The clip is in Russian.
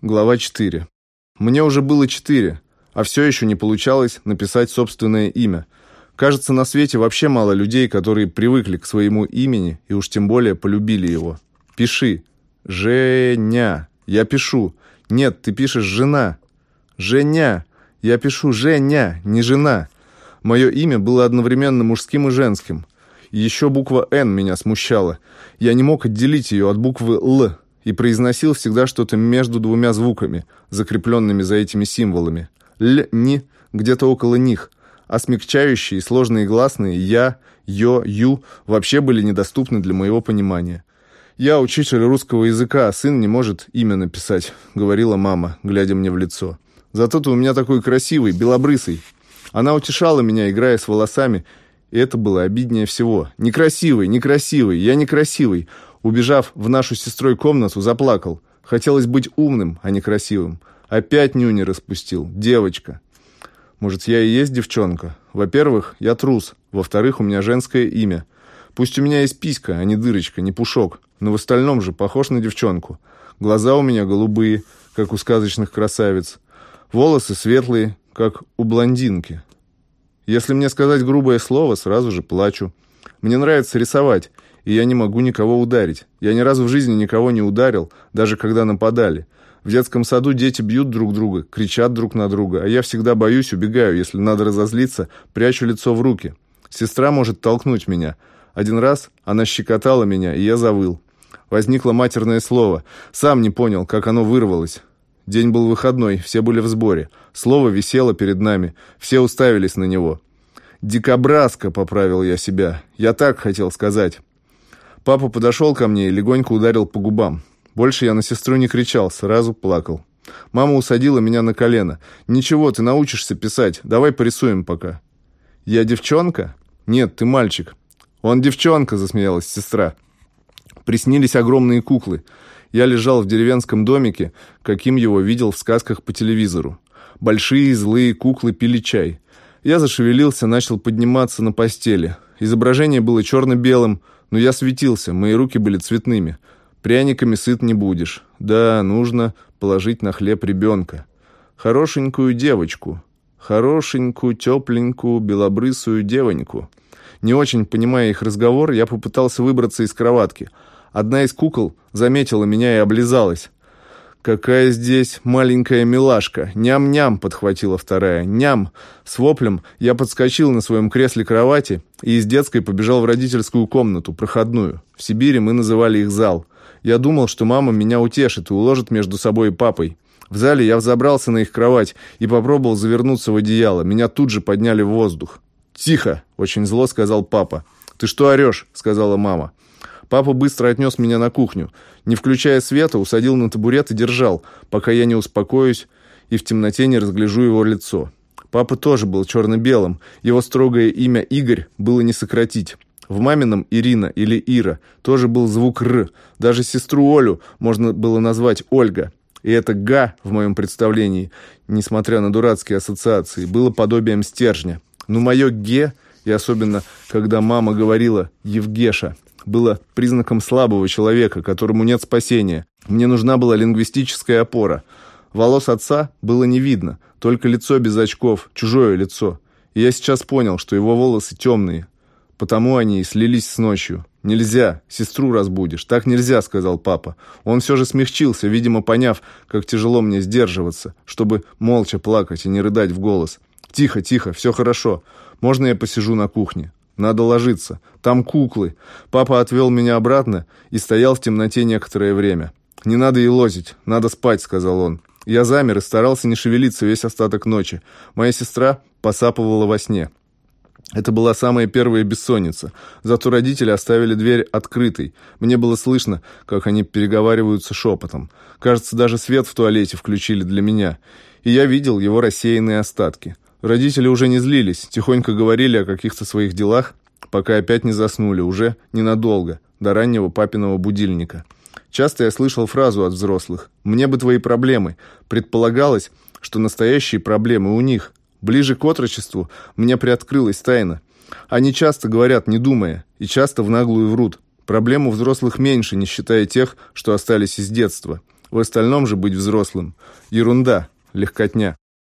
Глава 4. Мне уже было 4, а все еще не получалось написать собственное имя. Кажется, на свете вообще мало людей, которые привыкли к своему имени и уж тем более полюбили его. Пиши. Женя. Я пишу. Нет, ты пишешь «жена». Женя. Я пишу «Женя», не «жена». Мое имя было одновременно мужским и женским. Еще буква «Н» меня смущала. Я не мог отделить ее от буквы «Л», и произносил всегда что-то между двумя звуками, закрепленными за этими символами. Л, ни, где-то около них, а смягчающие и сложные гласные «я», «ё», «ю» вообще были недоступны для моего понимания. «Я учитель русского языка, а сын не может имя написать», — говорила мама, глядя мне в лицо. «Зато ты у меня такой красивый, белобрысый». Она утешала меня, играя с волосами, и это было обиднее всего. «Некрасивый, некрасивый, я некрасивый. Убежав в нашу сестрой комнату, заплакал. Хотелось быть умным, а не красивым. Опять нюни распустил. Девочка. Может, я и есть девчонка? Во-первых, я трус. Во-вторых, у меня женское имя. Пусть у меня есть писька, а не дырочка, не пушок. Но в остальном же похож на девчонку. Глаза у меня голубые, как у сказочных красавиц. Волосы светлые, как у блондинки. Если мне сказать грубое слово, сразу же плачу. Мне нравится рисовать и я не могу никого ударить. Я ни разу в жизни никого не ударил, даже когда нападали. В детском саду дети бьют друг друга, кричат друг на друга, а я всегда боюсь, убегаю, если надо разозлиться, прячу лицо в руки. Сестра может толкнуть меня. Один раз она щекотала меня, и я завыл. Возникло матерное слово. Сам не понял, как оно вырвалось. День был выходной, все были в сборе. Слово висело перед нами, все уставились на него. «Дикобразка», — поправил я себя. Я так хотел сказать. Папа подошел ко мне и легонько ударил по губам. Больше я на сестру не кричал, сразу плакал. Мама усадила меня на колено. «Ничего, ты научишься писать. Давай порисуем пока». «Я девчонка?» «Нет, ты мальчик». «Он девчонка», — засмеялась сестра. Приснились огромные куклы. Я лежал в деревенском домике, каким его видел в сказках по телевизору. Большие злые куклы пили чай. Я зашевелился, начал подниматься на постели. Изображение было черно-белым, но я светился, мои руки были цветными. Пряниками сыт не будешь. Да, нужно положить на хлеб ребенка. Хорошенькую девочку. Хорошенькую, тепленькую, белобрысую девоньку. Не очень понимая их разговор, я попытался выбраться из кроватки. Одна из кукол заметила меня и облизалась. «Какая здесь маленькая милашка! Ням-ням!» — подхватила вторая. «Ням!» С воплем я подскочил на своем кресле кровати и из детской побежал в родительскую комнату, проходную. В Сибири мы называли их зал. Я думал, что мама меня утешит и уложит между собой и папой. В зале я взобрался на их кровать и попробовал завернуться в одеяло. Меня тут же подняли в воздух. «Тихо!» — очень зло сказал папа. «Ты что орешь?» — сказала мама. Папа быстро отнес меня на кухню. Не включая света, усадил на табурет и держал, пока я не успокоюсь и в темноте не разгляжу его лицо. Папа тоже был черно-белым. Его строгое имя Игорь было не сократить. В мамином Ирина или Ира тоже был звук «р». Даже сестру Олю можно было назвать Ольга. И это «га» в моем представлении, несмотря на дурацкие ассоциации, было подобием стержня. Но мое «ге», и особенно, когда мама говорила «Евгеша», было признаком слабого человека, которому нет спасения. Мне нужна была лингвистическая опора. Волос отца было не видно, только лицо без очков, чужое лицо. И я сейчас понял, что его волосы темные. Потому они и слились с ночью. «Нельзя, сестру разбудишь». «Так нельзя», — сказал папа. Он все же смягчился, видимо, поняв, как тяжело мне сдерживаться, чтобы молча плакать и не рыдать в голос. «Тихо, тихо, все хорошо. Можно я посижу на кухне?» Надо ложиться. Там куклы. Папа отвел меня обратно и стоял в темноте некоторое время. «Не надо и лозить. Надо спать», — сказал он. Я замер и старался не шевелиться весь остаток ночи. Моя сестра посапывала во сне. Это была самая первая бессонница. Зато родители оставили дверь открытой. Мне было слышно, как они переговариваются шепотом. Кажется, даже свет в туалете включили для меня. И я видел его рассеянные остатки. Родители уже не злились, тихонько говорили о каких-то своих делах, пока опять не заснули, уже ненадолго, до раннего папиного будильника. Часто я слышал фразу от взрослых «Мне бы твои проблемы». Предполагалось, что настоящие проблемы у них. Ближе к отрочеству мне приоткрылась тайна. Они часто говорят, не думая, и часто в наглую врут. Проблем у взрослых меньше, не считая тех, что остались из детства. В остальном же быть взрослым – ерунда, легкотня.